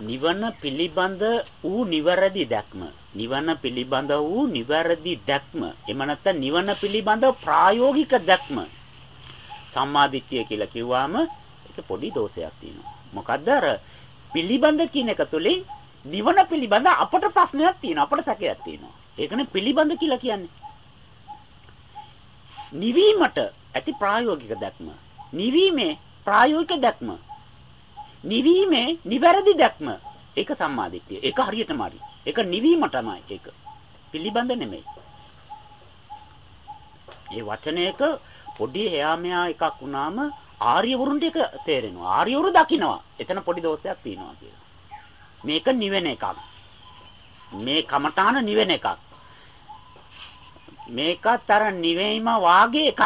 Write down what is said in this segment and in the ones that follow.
නිවන පිළිබඳ වූ නිවැරදි දැක්ම. නිවන පිළිබඳ වූ නිවැරදි දැක්ම. එම නැත්නම් නිවන පිළිබඳ ප්‍රායෝගික දැක්ම. සම්මාදිට්ඨිය කියලා කිව්වම ඒක පොඩි දෝෂයක් තියෙනවා. මොකද්ද? අර පිළිබඳ කියන එක තුලින් නිවන පිළිබඳ අපට ප්‍රශ්නයක් තියෙනවා. අපට සැකයක් තියෙනවා. ඒකනේ පිළිබඳ කියලා කියන්නේ. නිවීමට ඇති ප්‍රායෝගික දැක්ම. නිවීමේ ප්‍රායෝගික දැක්ම. නිවීමේ නිවැරදි දැක්ම ඒක සම්මාදිට්ඨිය. ඒක හරියටම හරි. ඒක නිවීම තමයි ඒක. පිළිබඳ නෙමෙයි. ඒ වචනයක පොඩි එහා මෙහා එකක් වුණාම ආර්යවරුන්ට ඒක තේරෙනවා. ආර්යවරු දකිනවා. එතන පොඩි දෝෂයක් තියෙනවා කියලා. මේක නිවෙන එකක්. මේ කමඨාන නිවෙන එකක්. මේකත් අර නිවීම වාගේ එකක්.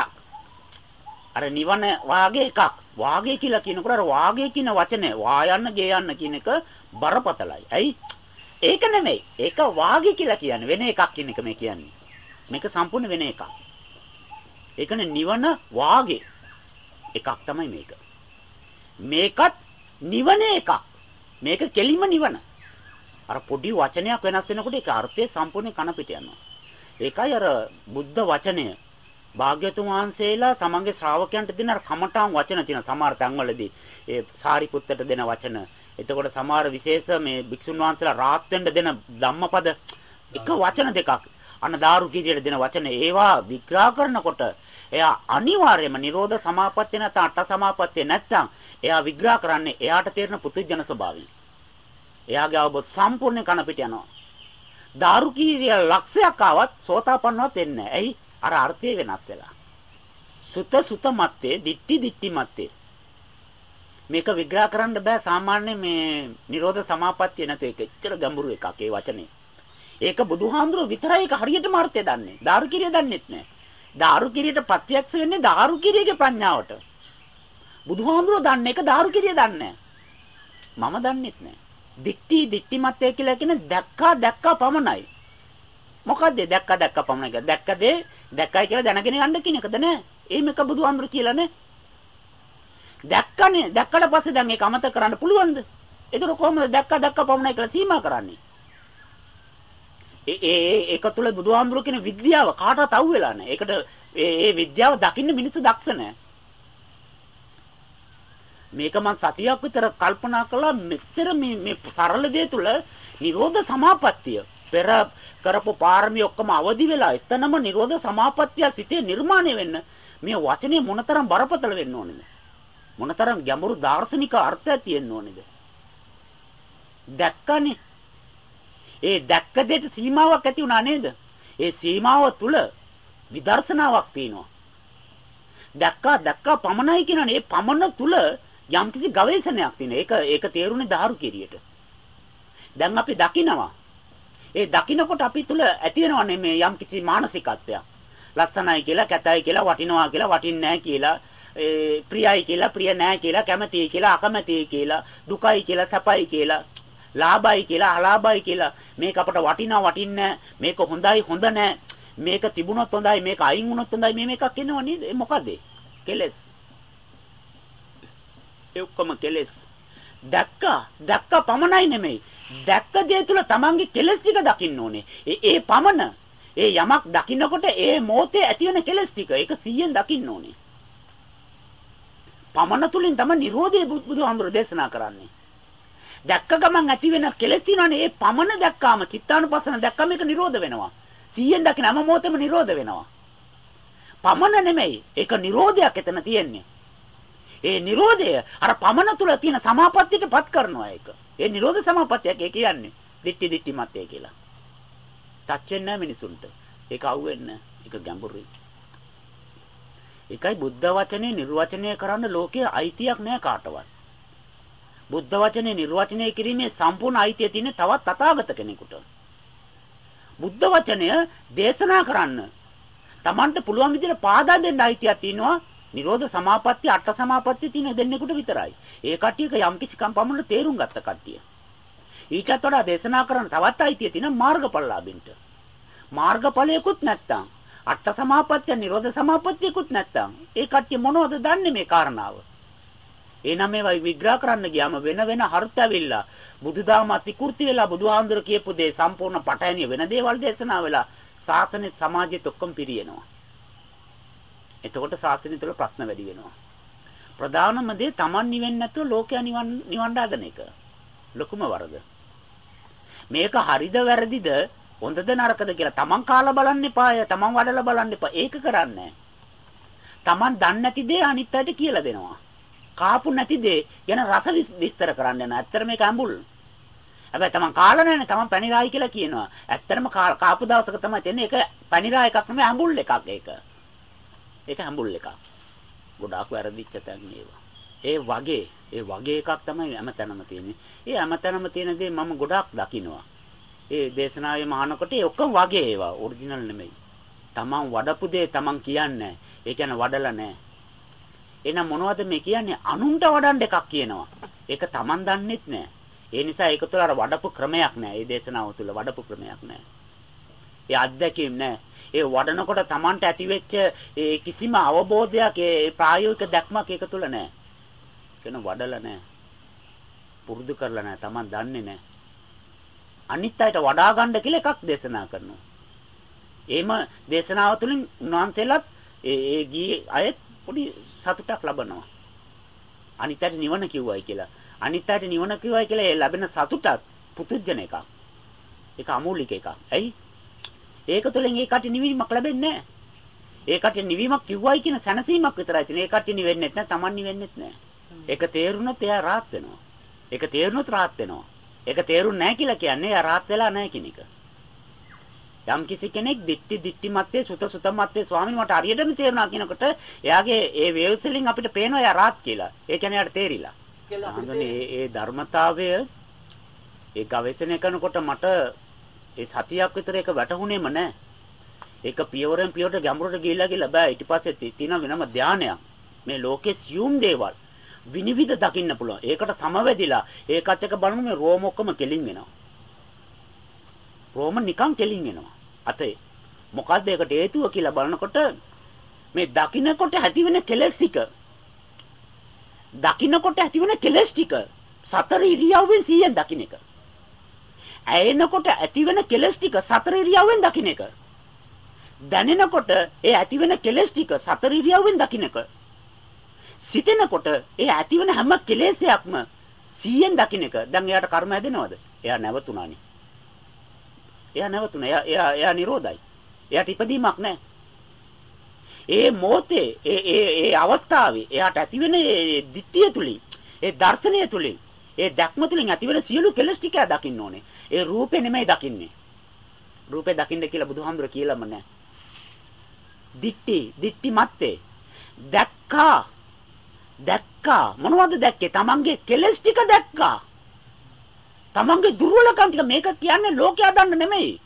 අර නිවන වාගේ එකක්. වාගේ කියලා කියනකොට අර වාගේ කියන වචනේ වා යන්න ගේ යන්න කියන එක බරපතලයි. ඇයි? ඒක නෙමෙයි. ඒක වාගේ කියලා කියන්නේ වෙන එකක් කියන එක මේ කියන්නේ. මේක සම්පූර්ණ වෙන එකක්. ඒකනේ නිවන වාගේ එකක් තමයි මේක. මේකත් නිවන එකක්. මේක කෙලිම නිවන. අර පොඩි වචනයක් වෙනස් වෙනකොට ඒක අර්ථය සම්පූර්ණ කන පිට යනවා. ඒකයි අර බුද්ධ වචනය භාග්‍යතුන් වහන්සේලා තමන්ගේ ශ්‍රාවකයන්ට දෙන අර කමඨාන් වචන තියෙන සමහර තැන්වලදී ඒ සාරිපුත්තට දෙන වචන එතකොට සමහර විශේෂ මේ භික්ෂුන් වහන්සේලා රාත් වෙන්න දෙන ධම්මපද එක වචන දෙකක් අන්න දාරු කීරියට දෙන වචන ඒවා විග්‍රහ කරනකොට එයා අනිවාර්යයෙන්ම නිරෝධ සමාපත්තිය නැත්නම් අට සමාපත්තිය නැත්නම් එයා විග්‍රහ කරන්නේ එයාට තේරෙන පුදුජන ස්වභාවය. එයාගේ අවබෝධ සම්පූර්ණ කන පිට යනවා. දාරු කීරිය ලක්ෂයක් ආවත් සෝතාපන්නවත් වෙන්නේ නැහැ. ඇයි? අර අර්ථය වෙනස් වෙලා. සුත සුත මත්තේ, දිට්ටි දිට්ටි මත්තේ. මේක විග්‍රහ කරන්න බෑ සාමාන්‍ය මේ Nirodha Samapattiය නැතු එක. එච්චර ගැඹුරු එකක් ඒ වචනේ. ඒක බුදුහාඳුර විතරයි ඒක හරියටම අර්ථය දන්නේ. දාරු කිරිය දන්නෙත් නෑ. දාරු කිරියට ප්‍රත්‍යක්ෂ වෙන්නේ දාරු කිරියගේ ප්‍රඥාවට. බුදුහාඳුර දන්නේ ඒක දාරු කිරිය දන්නේ මම දන්නෙත් නෑ. දික්ටි දික්ටි මත්තේ කියලා කියන්නේ දැක්කා දැක්කා පමණයි. මොකද්ද දැක්කා දැක්කා පමණයි කියන්නේ? දැක්ක දේ දැක්කයි කියලා දැනගෙන යන්න කියන එකද නෑ? එහෙම එක බුදුහාඳුර කියලා නෑ. දැක්කනේ දැක්කට පස්සේ දැන් ඒක අමතක කරන්න පුළුවන්ද? ඒතර කොහොමද දැක්ක දැක්ක පමණයි කියලා සීමා කරන්නේ? ඒ ඒ ඒක තුළ බුදුහාමුදුරු කියන විද්‍යාව කාටවත් අවු වෙලා නැහැ. ඒකට ඒ ඒ විද්‍යාව දකින්න මිනිස්සු දක්ෂ නැහැ. මේක මං සතියක් විතර කල්පනා කළා මෙතර මේ මේ සරල දේ තුළ නිරෝධ සමාපත්තිය පෙර කරපු පාරමී ඔක්කොම අවදි වෙලා එතනම නිරෝධ සමාපත්තිය සිතේ නිර්මාණය වෙන්න මේ වචනේ මොනතරම් බරපතල වෙන්න ඕනේද? මොනතරම් ගැඹුරු දාර්ශනික අර්ථයක් තියෙන්න ඕනේද? දැක්කනේ. ඒ දැක්ක දෙයට සීමාවක් ඇති වුණා නේද? ඒ සීමාව තුල විදර්ශනාවක් තියෙනවා. දැක්කා දැක්කා පමණයි කියනනේ. ඒ පමණ තුල යම්කිසි ගවේෂණයක් තියෙනවා. ඒක ඒක තේරුනේ දහරු කිරියට. දැන් අපි දකිනවා. ඒ දකින්නකොට අපි තුල ඇති වෙනවනේ මේ යම්කිසි මානසිකත්වයක්. ලස්සනයි කියලා, කැතයි කියලා, වටිනවා කියලා, වටින්නේ නැහැ කියලා ඒ ප්‍රියයි කියලා ප්‍රිය නැහැ කියලා කැමතියි කියලා අකමැතියි කියලා දුකයි කියලා සැපයි කියලා ලාභයි කියලා අලාභයි කියලා මේක අපට වටිනා වටින්නේ මේක හොඳයි හොඳ නැහැ. මේක තිබුණොත් හොඳයි මේක අයින් වුණොත් හොඳයි මේ මේකක් එනව නේද? ඒ මොකද? කෙලස්. ඒ ඔක්කොම කෙලස්. දැක්කා. දැක්කා පමණයි නෙමෙයි. දැක්ක දේ තුල තමන්ගේ කෙලස් ටික දකින්න ඕනේ ඒ ඒ පමණ ඒ යමක් දකින්නකොට ඒ මොහොතේ ඇති වෙන කෙලස් ටික ඒක 100ෙන් දකින්න ඕනේ පමණ තුලින් තමයි Nirodhe බුදුහාමුදුර දේශනා කරන්නේ. දැක්ක ගමන් ඇති වෙන කෙලෙස් තියෙනවානේ ඒ පමණ දැක්කාම චිත්තානුපස්සන දැක්කම ඒක Nirodha වෙනවා. 100ෙන් දකින හැම මොහොතෙම Nirodha වෙනවා. පමණ නෙමෙයි ඒක Nirodhayak එතන තියෙන්නේ. ඒ Nirodhaය අර පමණ තුල තියෙන සමාපත්තියටපත් කරනවා ඒක. ඒ Nirodha සමාපත්තියක් ඒ කියන්නේ. දිට්ටි දිට්ටි මතය කියලා. ටච් වෙන්නේ නැහැ මිනිසුන්ට. ඒක අහුවෙන්නේ ඒක ගැඹුරුයි. ඒකයි බුද්ධ වචනේ නිර්වචනය කරන්න ලෝකයේ අයිතියක් නෑ කාටවත්. බුද්ධ වචනේ නිර්වචනය කිරීමේ සම්පූර්ණ අයිතිය තියෙන තවත් තථාගත කෙනෙකුට. බුද්ධ වචනය දේශනා කරන්න Tamanට පුළුවන් විදිහට පාදා දෙන්න අයිතියක් තියෙනවා. නිරෝධ සමාපatti අට සමාපatti තියෙන දෙන්නෙකුට විතරයි. ඒ කට්ටියක යම් කිසි කම්පමණ තේරුම් ගත්ත කට්ටිය. ඊටත් වඩා දේශනා කරන තවත් අයිතිය තියෙන මාර්ගඵලලාභින්ට. මාර්ගඵලයකුත් නැත්තම් අට සමාපත්තිය නිරෝධ සමාපත්තියකුත් නැත්තම් ඒ කට්ටිය මොනවද දන්නේ මේ කාරණාව එහෙනම් මේවා විග්‍රහ කරන්න ගියාම වෙන වෙන අර්ථ ඇවිල්ලා බුදුදාම අතිකෘති වෙලා බුදුහාඳුර කියපු දේ සම්පූර්ණ පටහැනිය වෙන දේවල් දේශනා වෙලා සාසනෙ සමාජෙත් ඔක්කොම පිරියනවා. එතකොට සාසනය තුළ ප්‍රශ්න වැඩි වෙනවා. ප්‍රධානම දේ Taman නිවෙන්නේ නැතුව ලෝකයා නිවන් නිවන් දාගෙන එක. ලොකුම වරද. මේක හරිද වැරදිද හොඳද නරකද කියලා Taman කාලා බලන්න එපාය. Taman වඩලා බලන්න එපා. ඒක කරන්නේ Taman දන්නේ නැති දේ අනිත් අයට කියලා දෙනවා. කාපු නැති දේ ගැන රස විස්තර කරන්න යන. ඇත්තට මේක අඹුල්. හැබැයි Taman කාලා නැන්නේ Taman පැණිරායි කියලා කියනවා. ඇත්තටම කාපු දවසක තමයි තෙන්නේ ඒක පැණිරා එකක් නෙමෙයි අඹුල් එකක් ඒක. ඒක අඹුල් එකක්. ගොඩාක් වැරදිච්ච තැන් ඒවා. ඒ වගේ ඒ වගේ එකක් තමයි හැමතැනම තියෙන්නේ. ඒ හැමතැනම තියෙන දේ මම ගොඩාක් දකිනවා. ඒ දේශනාවේ මහානකොට ඒ ඔක්කොම වගේ ඒවා ඔරිජිනල් නෙමෙයි. තමන් වඩපු දේ තමන් කියන්නේ. ඒ කියන්නේ වඩලා නැහැ. එහෙනම් මොනවද මේ කියන්නේ? අනුන්ට වඩන්න එකක් කියනවා. ඒක තමන් දන්නෙත් නැහැ. ඒ නිසා ඒක තුළ අර වඩපු ක්‍රමයක් නැහැ. ඒ දේශනාව තුළ වඩපු ක්‍රමයක් නැහැ. ඒ අත්දැකීම් නැහැ. ඒ වඩනකොට Tamanට ඇතිවෙච්ච ඒ කිසිම අවබෝධයක් ඒ ප්‍රායෝගික දැක්මක් ඒක තුල නැහැ. කියන වඩලා නැහැ. පුරුදු කරලා නැහැ. Taman දන්නේ නැහැ. අනිත් අයට වඩා ගන්න කියලා එකක් දේශනා කරනවා. එහෙම දේශනාව තුළින් උන්වහන්සේලාත් ඒ ඒ ගී අයත් පොඩි සතුටක් ලබනවා. අනිත් අයට නිවන කිව්වයි කියලා. අනිත් අයට නිවන කිව්වයි කියලා ඒ ලැබෙන සතුටත් පුදුජන එකක්. ඒක අමූලික එකක්. ඇයි? ඒක තුළින් ඒ කටි නිවීමක් ලැබෙන්නේ නැහැ. ඒ කටි නිවීමක් කිව්වයි කියන සැනසීමක් විතරයි තියෙන්නේ. ඒ කටි නිවෙන්නේ නැත්නම් Taman නිවෙන්නේ නැහැ. ඒක තේරුණොත් එයා rahat වෙනවා. ඒක තේරුණොත් rahat වෙනවා. ඒක තේරුන්නේ නැහැ කියලා කියන්නේ එයා rahat වෙලා නැහැ කියන එක. යම් කිසි කෙනෙක් දිට්ටි දිට්ටි මැත්තේ සුත සුත මැත්තේ ස්වාමීන් මට හරියටම තේරුණා කියනකොට එයාගේ ඒ වේව්ස් වලින් අපිට පේනවා එයා rahat කියලා. ඒ කියන්නේ එයාට තේරිලා. ඒ ධර්මතාවය ඒ ගවේෂණය කරනකොට මට ඒ සතියක් විතර ඒක වැටහුනේම නැහැ. ඒක පියවරෙන් පියවරට ගැඹුරට ගිහිල්ලා ගිහිල්ලා බෑ. ඊට පස්සේ තියෙන වෙනම ධානයක්. මේ ලෝකේ සියුම් දේවල් විනිවිද දකින්න පුළුවන්. ඒකට සමවැදිලා ඒකත් එක බලමු මේ රෝම ඔක්කොම කෙලින් වෙනවා. රෝම නිකන් කෙලින් වෙනවා. අතේ මොකද්ද ඒකට හේතුව කියලා බලනකොට මේ දකින්නකොට ඇතිවෙන කෙලස් ටික දකින්නකොට ඇතිවෙන කෙලස් ටික සතර ඉරියව්වෙන් 100ක් දකින්න එක. ඇයෙනකොට ඇතිවෙන කෙලස් ටික සතර ඉරියව්වෙන් දකින්න එක. දැනෙනකොට ඒ ඇතිවෙන කෙලස් ටික සතර ඉරියව්වෙන් දකින්න එක. සිතෙනකොට ඒ ඇතිවෙන හැම කෙලෙසයක්ම 100ෙන් දකින්න එක. දැන් එයාට කර්ම හැදෙනවද? එයා නැවතුණානේ. එයා නැවතුණා. එයා එයා එයා නිරෝධයි. එයාට ඉපදීමක් නැහැ. ඒ මොහොතේ ඒ ඒ ඒ අවස්ථාවේ එයාට ඇතිවෙන ඒ ditthිය තුලින් ඒ දර්ශනය තුලින් ඒ දැක්ම තුලින් ඇතිවෙන සියලු කෙලස් ටික දකින්න ඕනේ. ඒ රූපේ නෙමෙයි දකින්නේ. රූපේ දකින්න කියලා බුදුහාමුදුර කියලාම නැහැ. දිට්ටි, දිට්ටි මැත්තේ දැක්කා. දැක්කා. මොනවද දැක්කේ? Tamange කෙලස් ටික දැක්කා. Tamange දුර්වලකම් ටික මේක කියන්නේ ලෝකයා දන්න නෙමෙයි.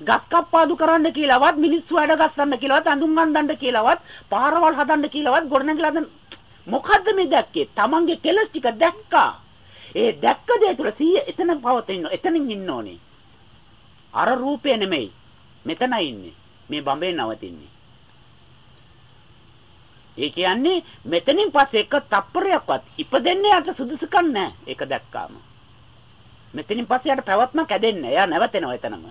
ගස් කප්පාදු කරන්න කියලාවත් මිනිස්සු වැඩ ගස්සන්න කියලාවත් අඳුම් ගන්නන්න කියලාවත් පාරවල් හදන්න කියලාවත් ගොඩනැගිලා හදන්න මොකද්ද මේ දැක්කේ? Tamange කෙලස් ටික දැක්කා. ඒ දැක්ක දේ තුල 100 එතන පවතින එතනින් ඉන්න ඕනේ. අර රූපය නෙමෙයි. මෙතනයි ඉන්නේ. මේ බඹේ නවතින්නේ. ඒ කියන්නේ මෙතනින් පස්සේ එක තප්පරයක්වත් ඉපදෙන්නේ යට සුදුසුකම් නැහැ. ඒක දැක්කාම. මෙතනින් පස්සේ යට පැවැත්මක් ඇදෙන්නේ. එයා නැවතෙනවා එතනම.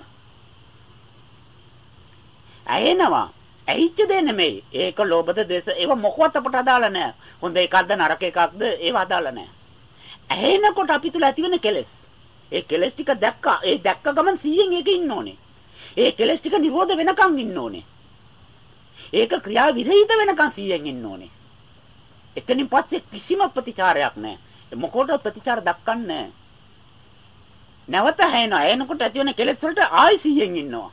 ඇයෙනවා. ඇහිච්ච දේ නෙමෙයි. ඒක ලෝභද දේශ ඒව මොකවත් අපට අදාළ නැහැ. හොඳ එකක්ද නරක එකක්ද ඒව අදාළ නැහැ. ඇහෙනකොට අපි තුල ඇතිවෙන කෙලෙස්. ඒ කෙලෙස් ටික දැක්කා. ඒ දැක්ක ගමන් 100න් ඒක ඉන්න ඕනේ. ඒ කෙලෙස් ටික නිරෝධ වෙනකන් ඉන්න ඕනේ. ඒක ක්‍රියා විරහිත වෙනකන් 100න් ඉන්න ඕනේ. එතනින් පස්සේ කිසිම ප්‍රතිචාරයක් නැහැ. මොකටද ප්‍රතිචාර දක්වන්නේ නැවත හැෙනවා. ඇහෙනකොට ඇතිවෙන කෙලෙස් වලට ආයි 100න් ඉන්නවා.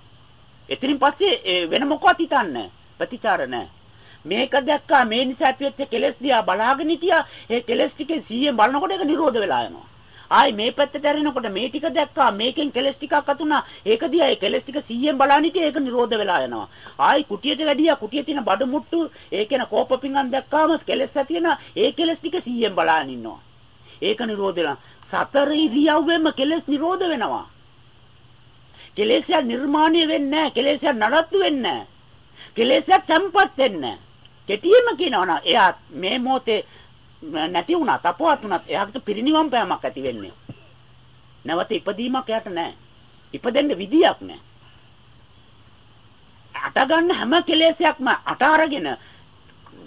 එතනින් පස්සේ වෙන මොකවත් හිතන්නේ ප්‍රතිචාර නැහැ. මේක දැක්කා මේ නිසා ඇතිවෙච්ච කෙලෙස් දිහා බලාගෙන හිටියා. ඒ කෙලෙස් ටිකේ 100න් බලනකොට ඒක නිරෝධ වෙලා යනවා. ආයි මේ පැත්තට ඇරෙනකොට මේ ටික දැක්කා. මේකෙන් කෙලෙස් ටිකක් අතුණා. ඒක දිහා ඒ කෙලෙස් ටික 100න් බලන හිටියා. ඒක නිරෝධ වෙලා යනවා. ආයි කුටියට වැඩියා. කුටියේ තියෙන බඩ මුට්ටු ඒකේන කෝපපින්ගම් දැක්කාම කෙලෙස් ඇති වෙනවා. ඒ කෙලෙස් ටික 100න් බලන ඉන්නවා. ඒක නිරෝධ වෙනවා. සතර ඉරියව්වෙම කෙලෙස් නිරෝධ වෙනවා. කෙලෙස්ය නිර්මාණය වෙන්නේ නැහැ. කෙලෙස්ය නඩත්තු වෙන්නේ නැහැ. කෙලෙස්ය තැම්පත් වෙන්නේ නැහැ. කෙටියෙන්ම කියනවා නම් එයා මේ මොහොතේ නැති වුණත් අපවත් වුණත් එයාට පිරිණිවන් පෑමක් ඇති වෙන්නේ. නැවත ඉපදීමක් එයාට නැහැ. ඉපදෙන්න විදියක් නැහැ. අට ගන්න හැම කෙලෙසයක්ම අට අරගෙන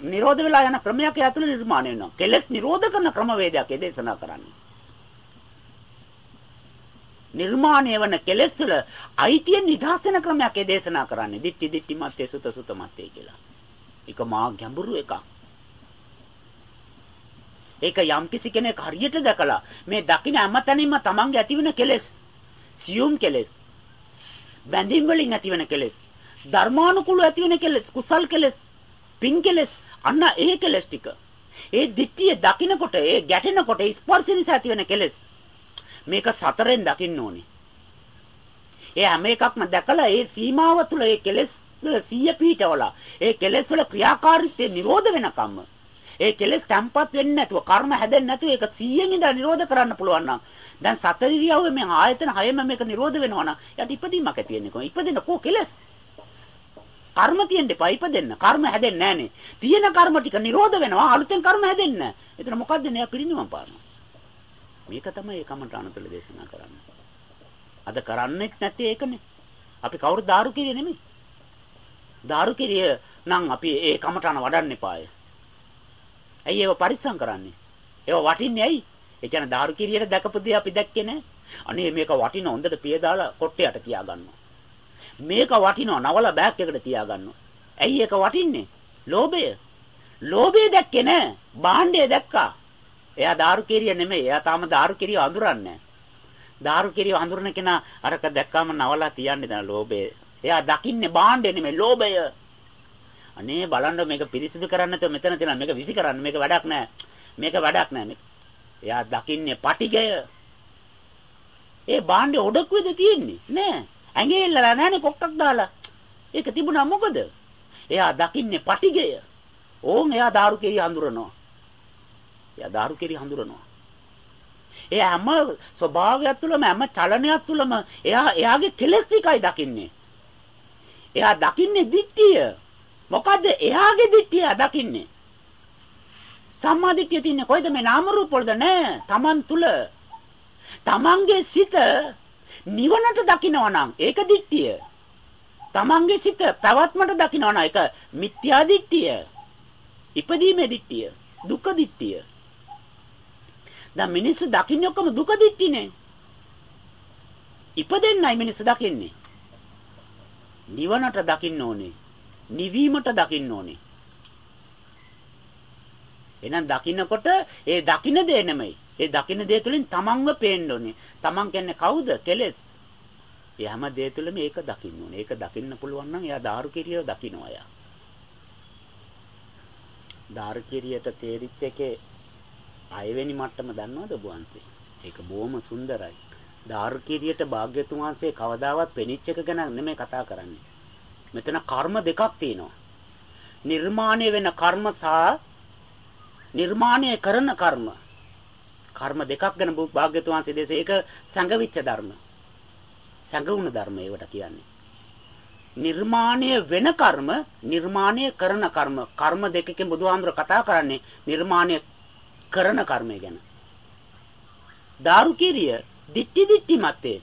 නිරෝධ වෙලා යන ක්‍රමයක් ඇතුළේ නිර්මාණය වෙනවා. කෙලෙස් නිරෝධ කරන ක්‍රමවේදයක් ඒ දේශනා කරන්නේ. නිර්මාණය වන කෙලෙස් වල අයිතිය නිදහස් වෙන ක්‍රමයක් ඒ දේශනා කරන්නේ. දිට්ටි දිට්ටි මත්තේ සුත සුත මත්තේ කියලා. ඒක මා ගැඹුරු එකක්. ඒක යම්කිසි කෙනෙක් හරියට දැකලා මේ දකින්න හැමතැනින්ම තමන්ගේ ඇතිවෙන කෙලෙස් සියුම් කෙලෙස් බැඳීම් වලින් ඇතිවෙන කෙලෙස් ධර්මානුකූල ඇතිවෙන කෙලෙස් කුසල් කෙලෙස් පින් කෙලෙස් අන්න ඒ කෙලෙස් ටික ඒ දිට්ඨිය දකින්නකොට ඒ ගැටෙනකොට ස්පර්ශ නිසා ඇතිවෙන කෙලෙස් මේක සතරෙන් දකින්න ඕනේ. ඒ හැම එකක්ම දැකලා ඒ සීමාව තුළ ඒ කෙලෙස් වල සිය පීඨවලා ඒ කෙලෙස් වල ක්‍රියාකාරීත්වය නිරෝධ වෙනකම්ම ඒ කෙලෙස් තැම්පත් වෙන්නේ නැතුව කර්ම හැදෙන්නේ නැතුව ඒක 100න් ඉඳලා නිරෝධ කරන්න පුළුවන් නම් දැන් සතර ඉරියව්වේ මේ ආයතන හයම මේක නිරෝධ වෙනවා නම් යට ඉපදීමක් ඇති වෙන්නේ කොහොම ඉපදෙන්න කෝ කෙලෙස්? කර්ම තියෙන්න එපා ඉපදෙන්න. කර්ම හැදෙන්නේ නැහනේ. තියෙන කර්ම ටික නිරෝධ වෙනවා අලුතෙන් කර්ම හැදෙන්න එතන මොකද්ද? නේ පිරිනිවන් පානවා. මේක තමයි ඒ කමඨාන තුළ දේශනා කරන්නේ අද කරන්නේ නැති ඒකනේ අපි කවුරු දාරු කිරිය නෙමෙයි දාරු කිරිය නම් අපි ඒ කමඨාන වඩන්න එපාය ඇයි ඒව පරිස්සම් කරන්නේ? ඒව වටින්නේ ඇයි? ඒ කියන්නේ දාරු කිරියට දැකපු දේ අපි දැක්කේ නැහැ. අනේ මේක වටින හොඳට පිය දාලා කොට්ටයට තියාගන්නවා. මේක වටිනවා නවල බෑග් එකට තියාගන්නවා. ඇයි ඒක වටින්නේ? ලෝභය. ලෝභය දැක්කේ නැහැ. භාණ්ඩය දැක්කා. එයා දාරු කිරිය නෙමෙයි. එයා තාම දාරු කිරිය අඳුරන්නේ දාරු කිරිය අඳුරන කෙනා අරක දැක්කාම නවලා තියන්නේ දැන් ලෝභය. එයා දකින්නේ භාණ්ඩය නෙමෙයි ලෝභය. අනේ බලන්න මේක පිරිසිදු කරන්න නැතුව මෙතන තියෙන මේක විසි කරන්න මේක වැඩක් නෑ. මේක වැඩක් නෑ. එයා දකින්නේ පටිගය. ඒ බාණ්ඩේ ඔඩකුවේද තියෙන්නේ නෑ. ඇඟේ ඉල්ලලා නෑනේ කොක්කක් දාලා. ඒක තිබුණා මොකද? එයා දකින්නේ පටිගය. ඕන් එයා दारू කෙරි හඳුරනවා. එයා दारू කෙරි හඳුරනවා. ඒ හැම ස්වභාවයක් තුළම හැම චලනයක් තුළම එයා එයාගේ කෙලස් ටිකයි දකින්නේ. එයා දකින්නේ දිට්ඨිය. මොකද්ද එයාගේ දිට්ඨිය දකින්නේ? සම්මා දිට්ඨිය තින්නේ කොයිද මේ නාම රූප වලද නෑ. Taman තුල. Tamanගේ සිත නිවනට දකිනවා නම් ඒක දිට්ඨිය. Tamanගේ සිත පැවැත්මට දකිනවා නම් ඒක මිත්‍යා දිට්ඨිය. ඉපදීමේ දිට්ඨිය. දුක දිට්ඨිය. දැන් මිනිස්සු දකින්නේ ඔක්කොම දුක දිට්ඨිනේ. ඉපදෙන්නයි මිනිස්සු දකින්නේ. නිවනට දකින්න ඕනේ. නිවීමට දකින්න ඕනේ. එහෙනම් දකින්නකොට ඒ දකින්න දේ නෙමෙයි. ඒ දකින්න දේ තුලින් තමන්ව පේන්න ඕනේ. තමන් කියන්නේ කවුද? කෙලෙස්. ඒ හැම දේ තුළම ඒක දකින්න ඕනේ. ඒක දකින්න පුළුවන් නම් එයා දාරු කිරිය දකින්නවා එයා. දාරු කිරියට තේරිච්ච එකේ අයවෙනි මට්ටම දන්නවද ඔබ වහන්සේ? ඒක බොහොම සුන්දරයි. දාරු කිරියට භාග්‍යතුන් වහන්සේ කවදාවත් පෙනිච්ච එක ගැන නෙමෙයි කතා කරන්නේ. මෙතන කර්ම දෙකක් තියෙනවා. නිර්මාණය වෙන කර්ම සහ නිර්මාණය කරන කර්ම. කර්ම දෙකක් ගැන භාග්‍යතුන් වහන්සේ දේශේ ඒක සංගවිච්ඡ ධර්ම. සංගුණ ධර්ම ඒවට කියන්නේ. නිර්මාණය වෙන කර්ම නිර්මාණය කරන කර්ම කර්ම දෙකකින් බුදුහාමුදුර කතා කරන්නේ නිර්මාණය කරන කර්මය ගැන. දාරු කිරිය දිට්ටි දිට්ටි මතේ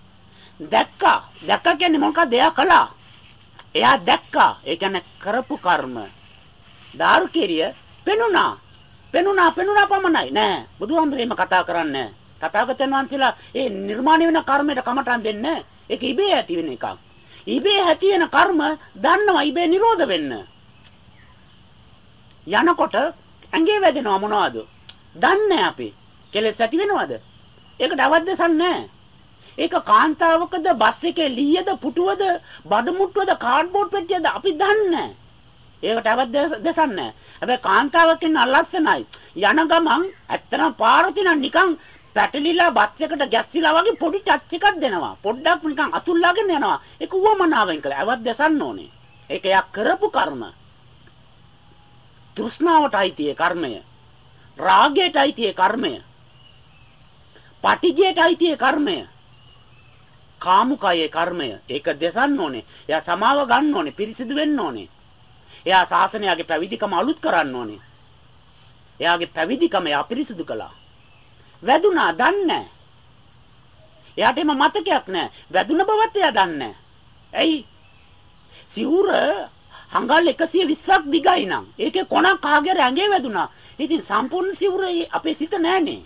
දැක්කා දැක්කා කියන්නේ මොකක්ද එයා කළා එයා දැක්කා. ඒ කියන්නේ කරපු කර්ම. දාරු කෙරිය පෙනුණා. පෙනුණා පෙනුණා පමණයි නෑ. බුදුහාමුදුරේම කතා කරන්නේ තථාගතයන් වහන්සේලා ඒ නිර්මාණය වෙන කර්මයට කමටන් දෙන්නේ ඒක ඉබේ ඇති වෙන එකක්. ඉබේ ඇති වෙන කර්ම දන්නවා ඉබේ නිරෝධ වෙන්න. යනකොට ඇඟේ වැදෙනවා මොනවද? දන්නේ අපි. කෙලෙස් ඇති වෙනවද? ඒකට අවද්දසක් නැහැ. ඒක කාන්තාවකද බස් එකේ ලීයද පුටුවද බඩමුට්ටුවද කාඩ්බෝඩ් පෙට්ටියද අපි දන්නේ. ඒකට අවද දෙසන්නේ හැබැයි කාන්තාවක් ඉන්න අල්ලස්සනයි. යන ගමන් ඇත්තනම් පාරතින නිකන් පැටලිලා බස් එකට ගැස්සිලා වගේ පොඩි ටච් එකක් දෙනවා. පොඩ්ඩක් නිකන් අසුල්ලාගෙන යනවා. ඒක උවමනාවෙන් කළා. අවද දෙසන්න ඕනේ. ඒක යා කරපු කර්ම. තෘෂ්ණාවට අයිතියේ කර්මය. රාගයට අයිතියේ කර්මය පටිඝයට අයිතියේ කර්මය කාමුකයේ කර්මය. ඒක දෙසන්න ඕනේ. එයා සමාව ගන්න ඕනේ. පිරිසිදු වෙන්න ඕනේ. එයා ශාසනයගේ පැවිදිකම අලුත් කරන්න ඕනේ. එයාගේ පැවිදිකම එයා පිරිසුදු කළා. වැදුනා දන්නේ එයාට එම මතකයක් නැහැ. වැදුන බවත් එයා දන්නේ ඇයි? සිවුර හංගල් 120ක් දිගයි නම් ඒකේ කොනක් කාගේ ඇඟේ වැදුනා. ඉතින් සම්පූර්ණ සිවුර අපේ සිත නැහනේ.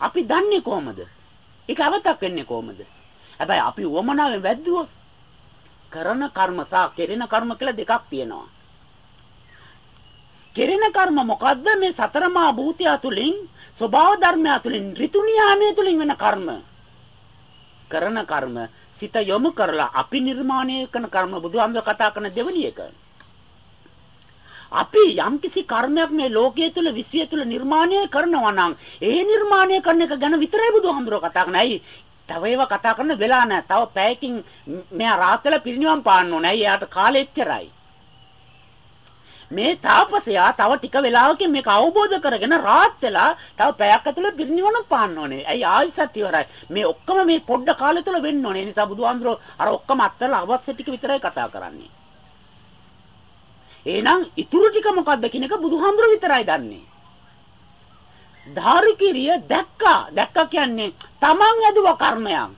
අපි දන්නේ කොහමද? ඒක අවතක් වෙන්නේ කොහමද? හැබැයි අපි උවමනාවෙන් වැද්දුවොත් කරන කර්ම සහ කෙරෙන කර්ම කියලා දෙකක් තියෙනවා. කෙරෙන කර්ම මොකද්ද මේ සතරමා භූතය තුලින් ස්වභාව ධර්මය තුලින් ඍතු නියාමයේ තුලින් වෙන කර්ම. කරන කර්ම සිත යොමු කරලා අපි නිර්මාණය කරන කර්ම බුදුහාමුදුර කතා කරන දෙවෙනි එක. අපි යම්කිසි කර්මයක් මේ ලෝකයේ තුල විශ්වය තුල නිර්මාණය කරනවා නම් ඒ නිර්මාණය කරන එක ගැන විතරයි බුදුහාමුදුර කතා කරන්නේ. ඇයි? තව ඒවා කතා කරන්න වෙලා නැහැ. තව පැයකින් මෙයා රාත් වෙලා පිරිනිවන් පාන්න ඕනේ. ඇයි? එයාට කාලෙ එච්චරයි. මේ තාපසයා තව ටික වෙලාවකින් මේක අවබෝධ කරගෙන රාත් වෙලා තව පැයක් ඇතුළත පිරිනිවන පාන්න ඕනේ. ඇයි ආයිසත් ඉවරයි. මේ ඔක්කොම මේ පොඩ්ඩ කාලය තුළ වෙන්න ඕනේ. ඒ නිසා බුදුහාමුදුරෝ අර ඔක්කොම අත්හැරලා අවශ්‍ය ටික විතරයි කතා කරන්නේ. එහෙනම් ඉතුරු ටික මොකද්ද කියන එක බුදුහාමුදුරෝ විතරයි දන්නේ. ධාරිකිරිය දැක්කා. දැක්කා කියන්නේ තමන් ඇදුව කර්මයක්.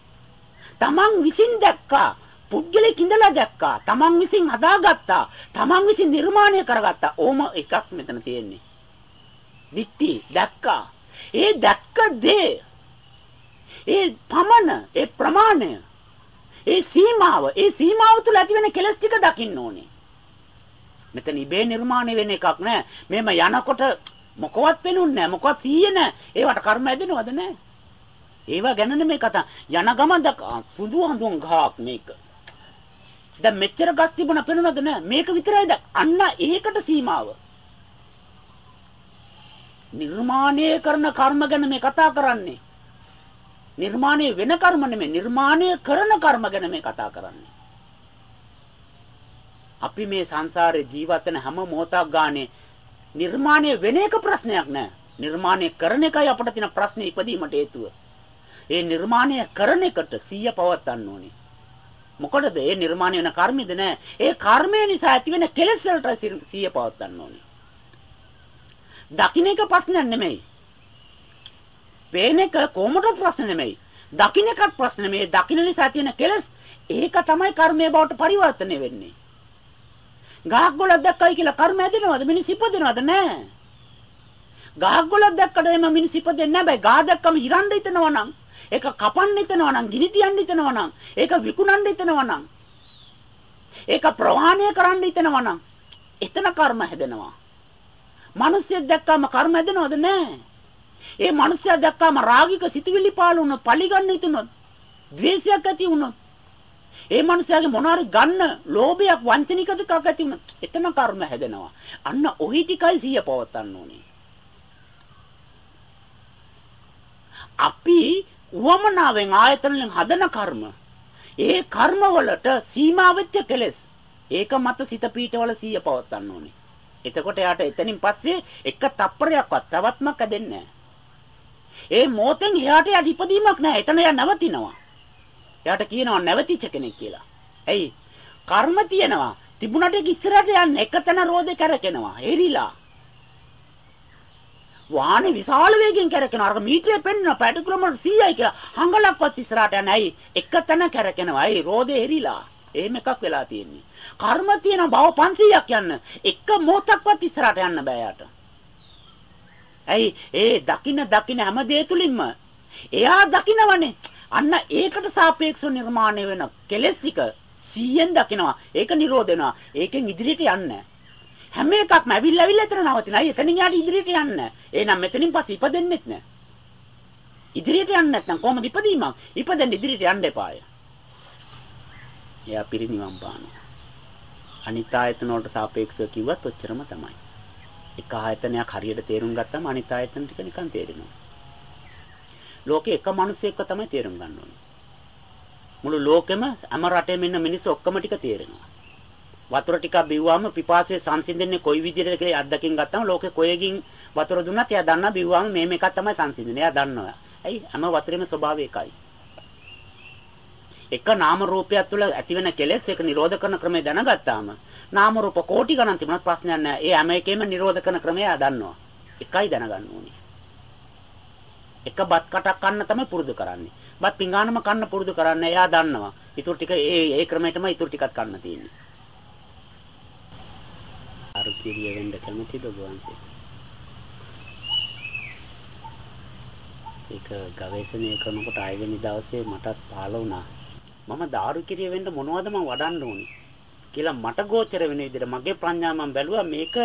තමන් විසින් දැක්කා. පුද්ගලෙක් ඉඳලා දැක්කා. තමන් විසින් හදාගත්තා. තමන් විසින් නිර්මාණය කරගත්තා. ඕම එකක් මෙතන තියෙන්නේ. දික්ටි දැක්කා. ඒ දැක්ක දේ ඒ පමණ ඒ ප්‍රමාණය ඒ සීමාව ඒ සීමාව තුළ ඇතිවෙන කෙලස් ටික දකින්න ඕනේ. මෙතන ඉබේ නිර්මාණය වෙන එකක් නෑ. මෙහෙම යනකොට මොකවත් වෙනුන්නේ නෑ. මොකවත් සීයේ නෑ. ඒවට කර්ම ඇදෙනවද නෑ? ඒවා ගැන නෙමෙයි කතා. යන ගමන් සුදු හඳුන් ගහක් මේක. දැන් මෙච්චර ගස් තිබුණා පේනවද නෑ මේක විතරයි දැන් අන්න ඒකට සීමාව නිර්මාණය කරන කර්ම ගැන මේ කතා කරන්නේ නිර්මාණය වෙන කර්ම නෙමෙයි නිර්මාණය කරන කර්ම ගැන මේ කතා කරන්නේ අපි මේ සංසාරේ ජීවත් වෙන හැම මොහොතක් ගානේ නිර්මාණය වෙන එක ප්‍රශ්නයක් නෑ නිර්මාණය කරන එකයි අපිට තියෙන ප්‍රශ්නේ ඉපදීමට හේතුව ඒ නිර්මාණය කරන එකට සිහිය පවත්වන්න ඕනේ මොකටද ඒ නිර්මාණය වෙන කර්මෙද නෑ. ඒ කර්මය නිසා ඇතිවෙන කෙලෙස් වලට සිය පවත්වන්න ඕනේ. දකින්න එක ප්‍රශ්නයක් නෙමෙයි. පේන එක කොහොමද ප්‍රශ්න නෙමෙයි. දකින්න එකක් ප්‍රශ්න නෙමෙයි. දකින්න නිසා ඇතිවෙන කෙලෙස් ඒක තමයි කර්මය බවට පරිවර්තනය වෙන්නේ. ගහක් ගොඩක් දැක්කයි කියලා කර්ම ඇදෙනවද? මිනිස් ඉපදෙනවද? නෑ. ගහක් ගොඩක් දැක්කට එම මිනිස් ඉපදෙන්නේ නැහැ. බෑ ගහ දැක්කම ඉරන්න හිතනවා නම් ඒක කපන්න හිතනවා නම්, ගිනි තියන්න හිතනවා නම්, ඒක විකුණන්න හිතනවා නම්, ඒක ප්‍රවාහණය කරන්න හිතනවා නම්, එතන කර්ම හැදෙනවා. මිනිස්සෙක් දැක්කම කර්ම හැදෙනවද නැහැ. ඒ මිනිස්සයා දැක්කම රාගික සිතුවිලි පාළු වුණොත්, පලිගන්න හිතුනොත්, ද්වේෂයක් ඇති වුණොත්, ඒ මනුස්සයාගේ මොනවාරි ගන්න ලෝභයක් වංචනික දෙකක් ඇති වුණා. එතන කර්ම හැදෙනවා. අන්න ඔහි ටිකයි සිය පවත්වන්න ඕනේ. අපි උවමනාවෙන් ආයතන වලින් හදන කර්ම ඒ කර්ම වලට සීමා වෙච්ච කෙලෙස් ඒක මත සිත පීඨවල සීය පවත්වන්න ඕනේ. එතකොට යාට එතනින් පස්සේ එක තප්පරයක්වත් තවත්මක් ඇදෙන්නේ ඒ මොතෙන් එහාට යට ඉපදීමක් නැහැ. එතන යා නැවතිනවා. එයාට කියනවා නැවතිච්ච කෙනෙක් කියලා. ඇයි? කර්ම තියෙනවා. තිබුණට ඉස්සරහට යන්න එකතන රෝදේ කරකිනවා. එරිලා. වාහනේ විශාල වේගෙන් කැරකෙනවා. අර මීටරේ පෙන්න පැට කිලෝමීටර් 100යි කියලා. හංගලක්වත් ඉස්සරහට යන්නේ ඇයි? එක තැන කැරකෙනවා. ඇයි? රෝදේ එරිලා. එහෙම එකක් වෙලා තියෙන්නේ. කර්ම තියෙන බව 500ක් යන්න. එක මොහොතක්වත් ඉස්සරහට යන්න බෑ යාට. ඇයි? ඒ දකින්න දකින්න හැම දේ තුලින්ම එයා දකින්නවනේ. අන්න ඒකට සාපේක්ෂව නිර්මාණය වෙන කෙලෙස් ටික 100ෙන් දකිනවා. ඒක නිරෝධ වෙනවා. ඒකෙන් ඉදිරියට යන්නේ හැම එකක්ම ඇවිල්ලා ඇවිල්ලා එතන නවතිනවා. එතනින් යාට ඉදිරියට යන්න. එහෙනම් මෙතනින් පස්සේ ඉපදෙන්නෙත් නෑ. ඉදිරියට යන්න නැත්නම් කොහොමද ඉපදීමක්? ඉපදෙන්න ඉදිරියට යන්න එපාය. එයා පිරිනිවන් පානවා. අනිත් ආයතන වලට සාපේක්ෂව කිව්වත් ඔච්චරම තමයි. එක ආයතනයක් හරියට තේරුම් ගත්තම අනිත් ආයතන ටික නිකන් තේරෙනවා. ලෝකේ එක මිනිසෙක්ව තමයි තේරුම් ගන්න ඕනේ. මුළු ලෝකෙම හැම රටේම ඉන්න මිනිස්සු ඔක්කොම ටික තේරෙනවා. වතුර ටිකක් බිව්වම පිපාසය සංසිඳෙන්නේ කොයි විදිහටද කියලා අත්දකින් ගත්තම ලෝකේ කොයකින් වතුර දුන්නත් එයා දන්නා බිව්වම මේ මේකක් තමයි සංසිඳෙන්නේ. එයා දන්නවා. ඇයි හැම වතුරේම ස්වභාවය එකයි. එක නාම රූපයක් තුළ ඇතිවෙන කෙලෙස් ඒක නිරෝධ කරන ක්‍රමය දැනගත්තාම නාම රූප කෝටි ගණන් තිබුණත් ප්‍රශ්නයක් නැහැ. ඒ හැම එකෙම නිරෝධ කරන ක්‍රමය එයා දන්නවා. එකයි දැනගන්න ඕනේ. එක බත් කටක් කන්න තමයි පුරුදු කරන්නේ. බත් පිඟානම කන්න පුරුදු කරන්න එයා දන්නවා. ඊටු ටික ඒ ඒ ක්‍රමයටම ඊටු ටිකක් කන්න තියෙන්නේ. අරු කිරිය වෙන්න කැමතිද ගෝවන්සේ? ඒක ගවේෂණය කරනකොට ආයෙවෙනි දවසේ මටත් පහළ වුණා. මම දාරු කිරිය වෙන්න මොනවද මම වඩන්න ඕනේ කියලා මට ගෝචර වෙන විදිහට මගේ ප්‍රඥාව මම බැලුවා මේක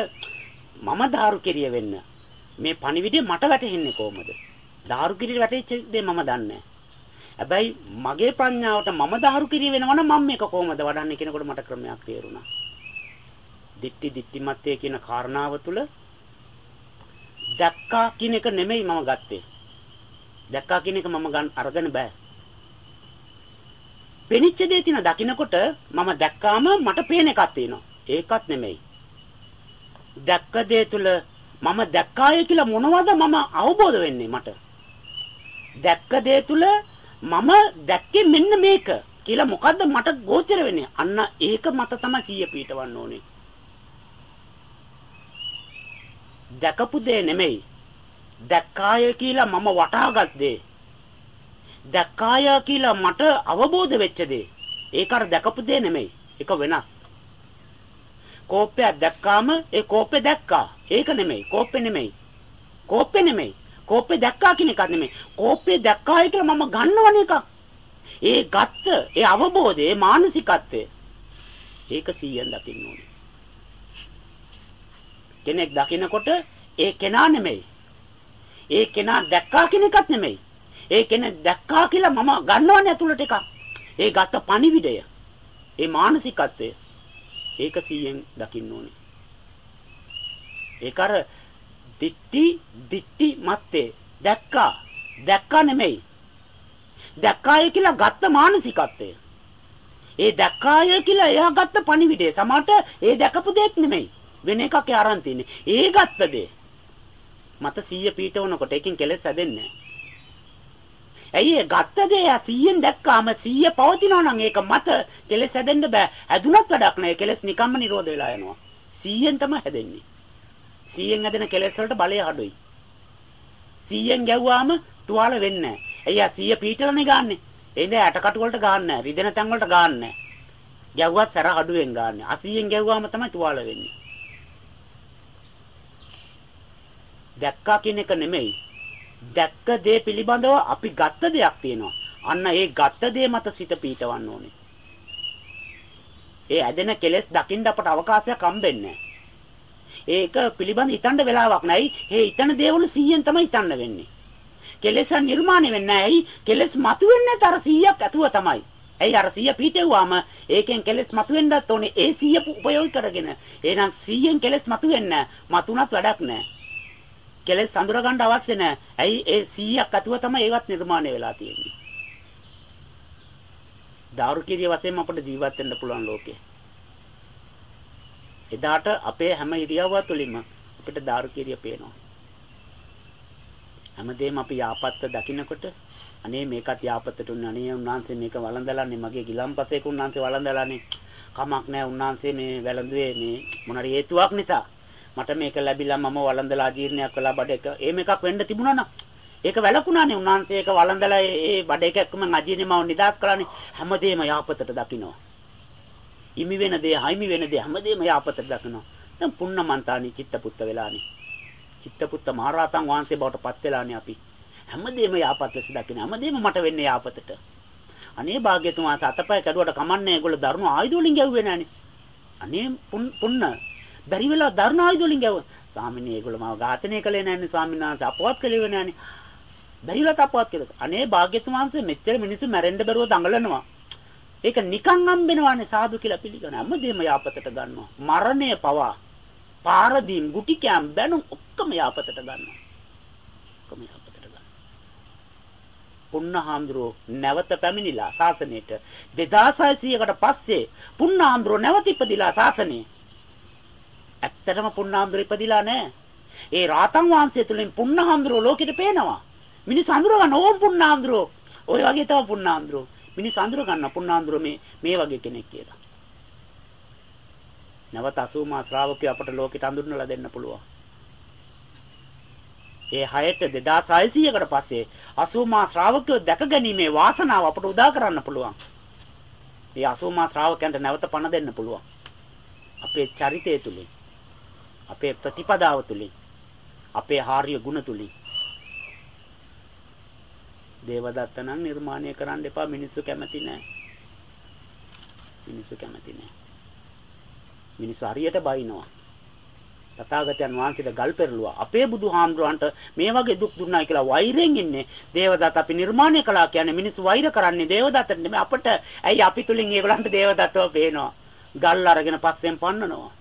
මම දාරු කිරිය වෙන්න. මේ පණිවිඩය මට වැටහෙන්නේ කොහොමද? දාරු කිරිය වැටෙච්ච දේ මම දන්නේ හැබැයි මගේ ප්‍රඥාවට මම දාරු කිරිය වෙනවා නම් මම මේක කොහොමද වඩන්නේ කියනකොට මට ක්‍රමයක් තේරුණා. දික්ටි දික්ටිමත්ය කියන කාරණාව තුළ දැක්කා කියන එක නෙමෙයි මම ගත්තේ. දැක්කා කියන එක මම ගන්න අරගෙන බෑ. පෙනිච්ච දේ තින දකින්නකොට මම දැක්කාම මට පේන එකක් තියෙනවා. ඒකත් නෙමෙයි. දැක්ක දේ තුල මම දැක්කාය කියලා මොනවද මම අවබෝධ වෙන්නේ මට? දැක්ක දේ තුල මම දැක්කේ මෙන්න මේක කියලා මොකද්ද මට ගෝචර වෙන්නේ? අන්න ඒක මත තමයි සීය පීටවන්න ඕනේ. දැකපු දේ නෙමෙයි. දැක්කාය කියලා මම වටහාගත් දේ. දැක්කාය කියලා මට අවබෝධ වෙච්ච දේ. ඒක අර දැකපු දේ නෙමෙයි. ඒක වෙනස්. කෝප්පයක් දැක්කාම ඒ කෝප්පේ දැක්කා. ඒක නෙමෙයි. කෝප්පේ නෙමෙයි. කෝප්පේ නෙමෙයි. කෝප්පේ දැක්කා කියන එකක් නෙමෙයි. කෝප්පේ දැක්කායි කියලා මම ගන්නවන එකක්. ඒ ගත්ත ඒ අවබෝධය, ඒ මානසිකත්වය ඒක 100ෙන් දකින්න ඕනේ. කෙනෙක් දකිනකොට ඒ කෙනා නෙමෙයි. ඒ කෙනා දැක්කා කියන එකක් නෙමෙයි. ඒ කෙනෙක් දැක්කා කියලා මම ගන්නවනේ ඇතුළට එකක්. ඒ ගත්ත පණිවිඩය. ඒ මානසිකත්වය. ඒක 100ෙන් දකින්න ඕනේ. ඒක අර දික්ටි දික්ටි මැත්තේ දැක්කා. දැක්කා නෙමෙයි. දැක්කාය කියලා ගත්ත මානසිකත්වය. ඒ දැක්කාය කියලා එයා ගත්ත පණිවිඩය. සමහරට ඒ දැකපු දෙයක් නෙමෙයි. වෙන එකක් අරන් තින්නේ. ඒ ගත්ත දේ. මත 100 පීඨවනකොට එකකින් කෙලෙස් හැදෙන්නේ ඇයි ඒ ගත්ත දේ 100ෙන් දැක්කාම 100 පවතිනවා නම් ඒක මත කෙලෙස් හැදෙන්න බෑ. හැදුනත් වැඩක් නෑ. කෙලෙස් නිකම්ම නිරෝධ වෙලා යනවා. 100ෙන් තමයි හැදෙන්නේ. 100ෙන් හැදෙන කෙලෙස් වලට බලය අඩුයි. 100ෙන් ගැව්වාම තුවාල වෙන්නේ නෑ. එයා 100 පීඨලනේ ගන්නෙ. එඳ ඇටකටු වලට ගන්න නෑ. රිදෙන තැන් වලට ගන්න නෑ. ගැව්වත් සැර අඩුවෙන් ගන්න. 80ෙන් ගැව්වාම තමයි තුවාල වෙන්නේ. දැක්කා කියන එක නෙමෙයි. දැක්ක දේ පිළිබඳව අපි ගත්ත දෙයක් තියෙනවා. අන්න ඒ ගත්ත දේ මත සිත පීටවන්න ඕනේ. ඒ ඇදෙන කෙලෙස් දකින්න අපට අවකාශයක් හම්බෙන්නේ ඒක පිළිබඳ හිතන්න වෙලාවක් නැයි. ඒ හිතන දේවල් 100න් තමයි හිතන්න වෙන්නේ. කෙලෙස් නිර්මාණය වෙන්නේ නැයි. කෙලෙස් මතුවෙන්නේ තර 100ක් ඇතුව තමයි. ඇයි අර 100 පීටෙව්වාම ඒකෙන් කෙලෙස් මතුවෙන්නත් ඕනේ. ඒ 100 උපයෝග කරගෙන. එහෙනම් 100න් කෙලෙස් මතුවෙන්නේ නැහැ. මතුණත් වැඩක් නැහැ. කෙලෙස් අඳුර ගන්න අවශ්‍ය නැහැ. ඇයි ඒ 100ක් අතුව තමයි ඒවත් නිර්මාණය වෙලා තියෙන්නේ. දාරුකීරිය වශයෙන් අපිට ජීවත් වෙන්න පුළුවන් ලෝකේ. එදාට අපේ හැම ඉරියව්ව තුළින්ම අපිට දාරුකීරිය පේනවා. හැමදේම අපි යාපත්ත දකින්නකොට අනේ මේකත් යාපත්තට උන්නේ අනේ උන්නාන්සේ මේක වළඳලානේ මගේ ගිලම්පසේක උන්නාන්සේ වළඳලානේ කමක් නැහැ උන්නාන්සේ මේ වැළඳුවේ මේ මොනරි හේතුවක් නිසා මට මේක ලැබිලා මම වළඳලා ජීර්ණයක් කළා බඩ එක. එහෙම එකක් වෙන්න තිබුණා නම් ඒක වැළකුණානේ උන්වහන්සේ ඒක වළඳලා ඒ බඩ එක එක්කම අජීර්ණේ මව නිදාස් කළානේ හැමදේම යාපතට දකින්නවා. ඉමි වෙන දේ, හයිමි වෙන දේ හැමදේම යාපතට දකින්නවා. දැන් පුන්නමන්තානි චිත්තපුත්ත වෙලානේ. චිත්තපුත්ත මහරහතන් වහන්සේ බවට පත් වෙලානේ අපි. හැමදේම යාපත් ලෙස දකින්න. හැමදේම මට වෙන්නේ යාපතට. අනේ භාග්‍යතුන් වහන්සේ අතපය කැඩුවට කමන්නේ ඒගොල්ලෝ දරුණු ආයුධ වලින් ගැව්වේ නැහනේ. අනේ පුන්න බැරි වෙලා දරුණු ආයුධ වලින් ගැව්වා. ස්වාමීනි ඒගොල්ලෝ මාව ඝාතනය කළේ නැන්නේ ස්වාමීන් වහන්සේ අපවත් කළේ නැන්නේ. බැරිලා තපවත් කළා. අනේ භාග්‍යතුන් වහන්සේ මෙච්චර මිනිස්සු මැරෙන්න බැරුව දඟලනවා. ඒක නිකන් හම්බෙනවානේ සාදු කියලා පිළිගන්න. හැමදේම යාපතට ගන්නවා. මරණය පවා පාරදීම් ගුටි කැම් බැනුම් ඔක්කොම යාපතට ගන්නවා. ඔක්කොම යාපතට ගන්නවා. පුන්නහාම්දුරෝ නැවත පැමිණිලා ශාසනයට 2600කට පස්සේ පුන්නහාම්දුරෝ නැවත ඉපදිලා ශාසනයේ ඇත්තටම පුන්නහාමුදුර ඉපදිලා නැහැ. ඒ රාතන් වහන්සේ තුලින් පුන්නහාමුදුරෝ ලෝකෙට පේනවා. මිනිස් අඳුර ගන්න ඕම් පුන්නහාමුදුරෝ. ඔය වගේ තව පුන්නහාමුදුරෝ. මිනිස් අඳුර ගන්න පුන්නහාමුදුරෝ මේ මේ වගේ කෙනෙක් කියලා. නැවත 80 මා ශ්‍රාවකයෝ අපට ලෝකෙට අඳුරනලා දෙන්න පුළුවන්. ඒ 6ට 2600කට පස්සේ 80 මා ශ්‍රාවකයෝ දැක ගැනීමේ වාසනාව අපට උදා කරන්න පුළුවන්. ඒ 80 මා ශ්‍රාවකයන්ට නැවත පණ දෙන්න පුළුවන්. අපේ චරිතය තුලින් අපේ ප්‍රතිපදාව තුලින් අපේ ආර්ය ගුණ තුලින් දේවදත්ත නම් නිර්මාණය කරන්න එපා. මිනිස්සු කැමති නෑ. මිනිස්සු කැමති නෑ. මිනිස්සු හරියට බයිනවා. තථාගතයන් වහන්සේට ගල් පෙරළුවා. අපේ බුදුහාමුදුරන්ට මේ වගේ දුක් දුන්නා කියලා වෛරයෙන් ඉන්නේ. දේවදත්ත අපි නිර්මාණය කළා කියන්නේ මිනිස්සු වෛර කරන්නේ දේවදත්තට නෙමෙයි. අපට ඇයි අපි තුලින් ඒගොල්ලන්ට දේවදත්තව පේනවා? ගල් අරගෙන පස්සෙන් පන්නනවා.